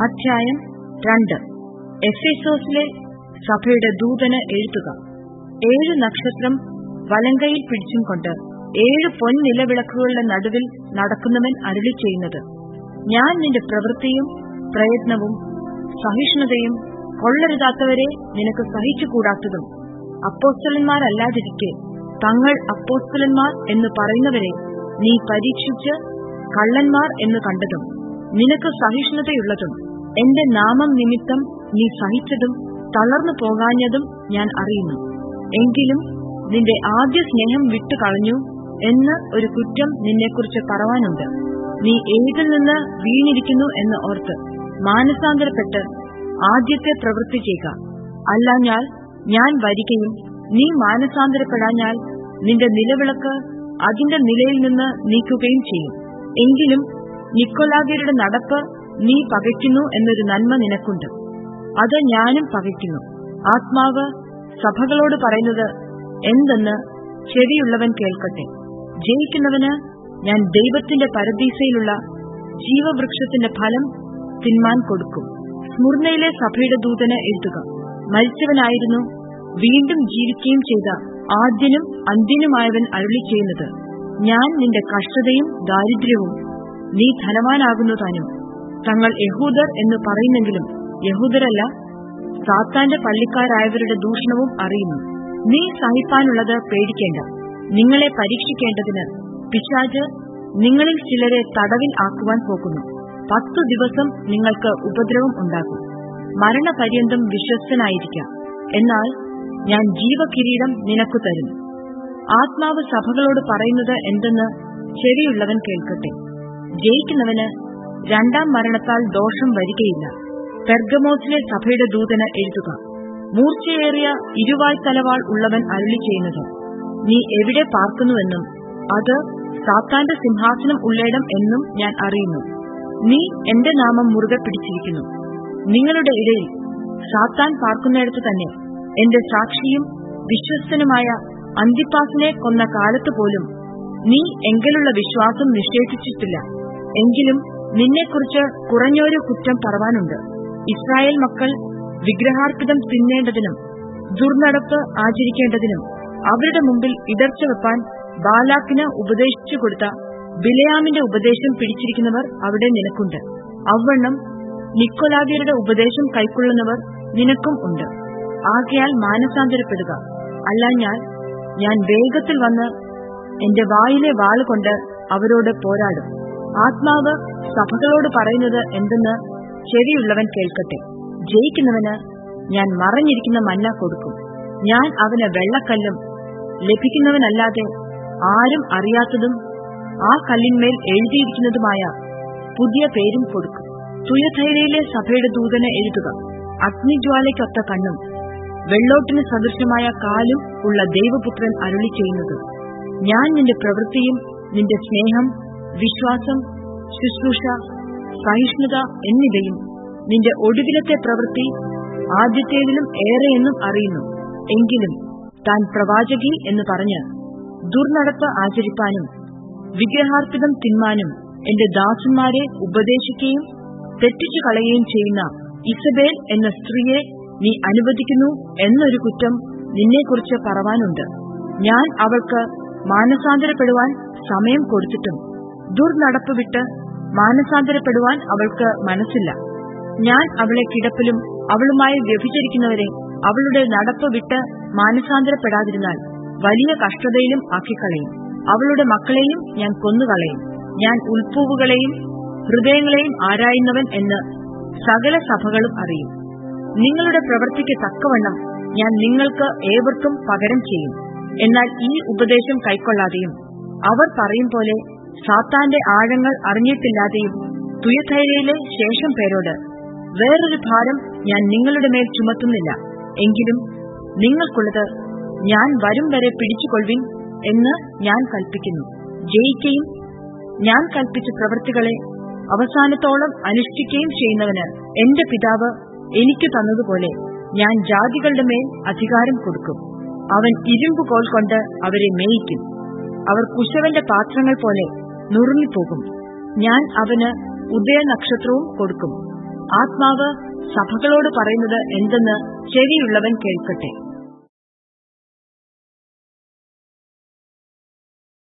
അധ്യായം രണ്ട്. എഫേസോസിലെ സഭയുടെ ദൂതന് എഴുതുക. ഏഴ് നക്ഷത്രം വലങ്കയിൽ പിടിച്ചും കൊണ്ട് ഏഴ് പൊൻനിലവിളക്കുകളുടെ നടുവിൽ നടക്കുന്നവൻ അരുളി ചെയ്യുന്നത് ഞാൻ നിന്റെ പ്രവൃത്തിയും പ്രയത്നവും സഹിഷ്ണുതയും കൊള്ളരുതാത്തവരെ നിനക്ക് സഹിച്ചുകൂടാത്തതും അപ്പോസ്റ്റലന്മാരല്ലാതിരിക്കെ തങ്ങൾ അപ്പോസ്റ്റലന്മാർ എന്ന് പറയുന്നവരെ നീ പരീക്ഷിച്ച് കള്ളന്മാർ എന്ന് കണ്ടതും. നിനക്ക് സഹിഷ്ണുതയുള്ളതും എന്റെ നാമം നിമിത്തം നീ സഹിച്ചതും തളർന്നു പോകാഞ്ഞതും ഞാൻ അറിയുന്നു. എങ്കിലും നിന്റെ ആദ്യ സ്നേഹം വിട്ടുകളഞ്ഞു എന്ന് ഒരു കുറ്റം നിന്നെക്കുറിച്ച് പറവാനുണ്ട്. നീ ഏതിൽ നിന്ന് വീണിരിക്കുന്നു എന്ന് ഓർത്ത് മാനസാന്തരപ്പെട്ട് ആദ്യത്തെ പ്രവൃത്തി ചെയ്യുക. അല്ലാഞ്ഞാൽ ഞാൻ വരികയും നീ മാനസാന്തരപ്പെടാഞ്ഞാൽ നിന്റെ നിലവിളക്ക് അതിന്റെ നിലയിൽ നിന്ന് നീക്കുകയും ചെയ്യും. എങ്കിലും നിക്കൊലാവിയരുടെ നടപ്പ് നീ പകയ്ക്കുന്നു എന്നൊരു നന്മ നിനക്കുണ്ട്. അത് ഞാനും പകയ്ക്കുന്നു. ആത്മാവ് സഭകളോട് പറയുന്നത് എന്തെന്ന് ചെവിയുള്ളവൻ കേൾക്കട്ടെ. ജയിക്കുന്നവന് ഞാൻ ദൈവത്തിന്റെ പരദീസയിലുള്ള ജീവവൃക്ഷത്തിന്റെ ഫലം തിന്മാൻ കൊടുക്കും. സ്മുർണയിലെ സഭയുടെ ദൂതന് എഴുതുക. മരിച്ചവനായിരുന്നു വീണ്ടും ജീവിക്കുകയും ചെയ്ത ആദ്യനും അന്ത്യനുമായവൻ അരുളി ചെയ്യുന്നത് ഞാൻ നിന്റെ കഷ്ടതയും ദാരിദ്ര്യവും നീ ധനവാനാകുന്നു താനും തങ്ങൾ യഹൂദർ എന്ന് പറയുന്നെങ്കിലും യഹൂദരല്ല സാത്താന്റെ പള്ളിക്കാരായവരുടെ ദൂഷണവും അറിയുന്നു. നീ സഹിപ്പാനുള്ളത് പേടിക്കേണ്ട നിങ്ങളെ പരീക്ഷിക്കേണ്ടതിന് പിശാജ് നിങ്ങളിൽ ചിലരെ തടവിൽ ആക്കുവാൻ പോകുന്നു. പത്തു ദിവസം നിങ്ങൾക്ക് ഉപദ്രവം ഉണ്ടാകും മരണപര്യന്തം വിശ്വസ്തനായിരിക്കാം. എന്നാൽ ഞാൻ ജീവകിരീടം നിനക്കു തരും. ആത്മാവ് സഭകളോട് പറയുന്നത് എന്തെന്ന് ശരിയുള്ളവൻ കേൾക്കട്ടെ. ജയിക്കുന്നവന് രണ്ടാം മരണത്താൽ ദോഷം വരികയില്ല. പെർഗമോസിലെ സഭയുടെ ദൂതന് എഴുതുക. മൂർച്ചയേറിയ ഇരുവായ് തലവാൾ ഉള്ളവൻ അരുളി ചെയ്യുന്നത്. നീ എവിടെ പാർക്കുന്നുവെന്നും അത് സാത്താന്റെ സിംഹാസനം ഉള്ളേടം എന്നും ഞാൻ അറിയുന്നു. നീ എന്റെ നാമം മുറുകെ പിടിച്ചിരിക്കുന്നു. നിങ്ങളുടെ ഇടയിൽ സാത്താൻ പാർക്കുന്നിടത്ത് തന്നെ എന്റെ സാക്ഷിയും വിശ്വസ്തനുമായ അന്തിപ്പാസിനെ കൊന്ന കാലത്ത് പോലും നീ എങ്കിലുള്ള വിശ്വാസം നിഷേധിച്ചിട്ടില്ല. എങ്കിലും നിന്നെക്കുറിച്ച് കുറഞ്ഞൊരു കുറ്റം പറവാനുണ്ട്. ഇസ്രായേൽ മക്കൾ വിഗ്രഹാർപ്പിതം തിന്നേണ്ടതിനും ദുർനടപ്പ് ആചരിക്കേണ്ടതിനും അവരുടെ മുമ്പിൽ ഇടർച്ച വെപ്പാൻ ബാലാക്കിന് ഉപദേശിച്ചു കൊടുത്ത ബിലയാമിന്റെ ഉപദേശം പിടിച്ചിരിക്കുന്നവർ അവിടെ നിനക്കുണ്ട്. അവണ്ണം നിക്കൊലാവിയരുടെ ഉപദേശം കൈക്കൊള്ളുന്നവർ നിനക്കും ഉണ്ട്. ആകയാൽ മാനസാന്തരപ്പെടുക. അല്ലാഞ്ഞാൽ ഞാൻ വേഗത്തിൽ വന്ന് എന്റെ വായിലെ വാളുകൊണ്ട് അവരോട് പോരാടും. ആത്മാവ് സഭകളോട് പറയുന്നത് എന്തെന്ന് ചെവിയുള്ളവൻ കേൾക്കട്ടെ. ജയിക്കുന്നവന് ഞാൻ മറഞ്ഞിരിക്കുന്ന മന്ന കൊടുക്കും. ഞാൻ അവന് വെള്ളക്കല്ലും ലഭിക്കുന്നവനല്ലാതെ ആരും അറിയാത്തതും ആ കല്ലിന്മേൽ എഴുതിയിരിക്കുന്നതുമായ പുതിയ പേരും കൊടുക്കും. തുയധൈരയിലെ സഭയുടെ ദൂതന് എഴുതുക. അഗ്നിജ്വാലയ്ക്കൊത്ത കണ്ണും വെള്ളോട്ടിന് സദൃശമായ കാലും ഉള്ള ദൈവപുത്രൻ അരുളി ചെയ്യുന്നത് ഞാൻ നിന്റെ പ്രവൃത്തിയും നിന്റെ സ്നേഹം വിശ്വാസം ശുശ്രൂഷ സഹിഷ്ണുത എന്നിവയും നിന്റെ ഒടുവിലത്തെ പ്രവൃത്തി ആദ്യത്തേതിലും ഏറെയെന്നും അറിയുന്നു. എങ്കിലും താൻ പ്രവാചകി എന്ന് പറഞ്ഞ് ദുർനടപ്പ് ആചരിപ്പാനും വിഗ്രഹാർപ്പിതം തിന്മാനും എന്റെ ദാസന്മാരെ ഉപദേശിക്കുകയും തെറ്റിച്ചു കളയുകയും ചെയ്യുന്ന ഇസബേൽ എന്ന സ്ത്രീയെ നീ അനുവദിക്കുന്നു എന്നൊരു കുറ്റം നിന്നെക്കുറിച്ച് പറവാനുണ്ട്. ഞാൻ അവൾക്ക് മാനസാന്തരപ്പെടുവാൻ സമയം കൊടുത്തിട്ടും ദുർനടപ്പ് വിട്ട് മാനസാന്തരപ്പെടുവാൻ അവൾക്ക് മനസ്സില്ല. ഞാൻ അവളെ കിടപ്പിലും അവളുമായി വ്യഭിചരിക്കുന്നവരെ അവളുടെ നടപ്പ് വിട്ട് മാനസാന്തരപ്പെടാതിരുന്നാൽ വലിയ കഷ്ടതയിലും ആക്കിക്കളയും. അവളുടെ മക്കളെയും ഞാൻ കൊന്നുകളയും. ഞാൻ ഉൾപ്പൂവുകളെയും ഹൃദയങ്ങളെയും ആരായുന്നവൻ എന്ന് സകല സഭകളും അറിയും. നിങ്ങളുടെ പ്രവൃത്തിക്ക് തക്കവണ്ണം ഞാൻ നിങ്ങൾക്ക് ഏവർക്കും പകരം ചെയ്യും. എന്നാൽ ഈ ഉപദേശം കൈക്കൊള്ളാതെയും അവർ പറയും പോലെ സാത്താന്റെ ആഴങ്ങൾ അറിഞ്ഞിട്ടില്ലാതെയും തുയധൈര്യയിലെ ശേഷം പേരോട് വേറൊരു ഭാരം ഞാൻ നിങ്ങളുടെ മേൽ ചുമത്തുന്നില്ല. എങ്കിലും നിങ്ങൾക്കുള്ളത് ഞാൻ വരും വരെ പിടിച്ചുകൊള്ളുവിൻ എന്ന് ഞാൻ കൽപ്പിക്കുന്നു. ജയിക്കുകയും ഞാൻ കൽപ്പിച്ച പ്രവൃത്തികളെ അവസാനത്തോളം അനുഷ്ഠിക്കുകയും ചെയ്യുന്നവന് എന്റെ പിതാവ് എനിക്ക് തന്നതുപോലെ ഞാൻ ജാതികളുടെ മേൽ അധികാരം കൊടുക്കും. അവൻ ഇരുമ്പുകോൽ കൊണ്ട് അവരെ മേയിക്കും. അവർ കുശവന്റെ പാത്രങ്ങൾ പോലെ നുറുങ്ങിപ്പോകും. ഞാൻ അവന് ഉദയനക്ഷത്രവും കൊടുക്കും. ആത്മാവ് സഭകളോട് പറയുന്നത് എന്തെന്ന് ചെവിയുള്ളവൻ കേൾക്കട്ടെ.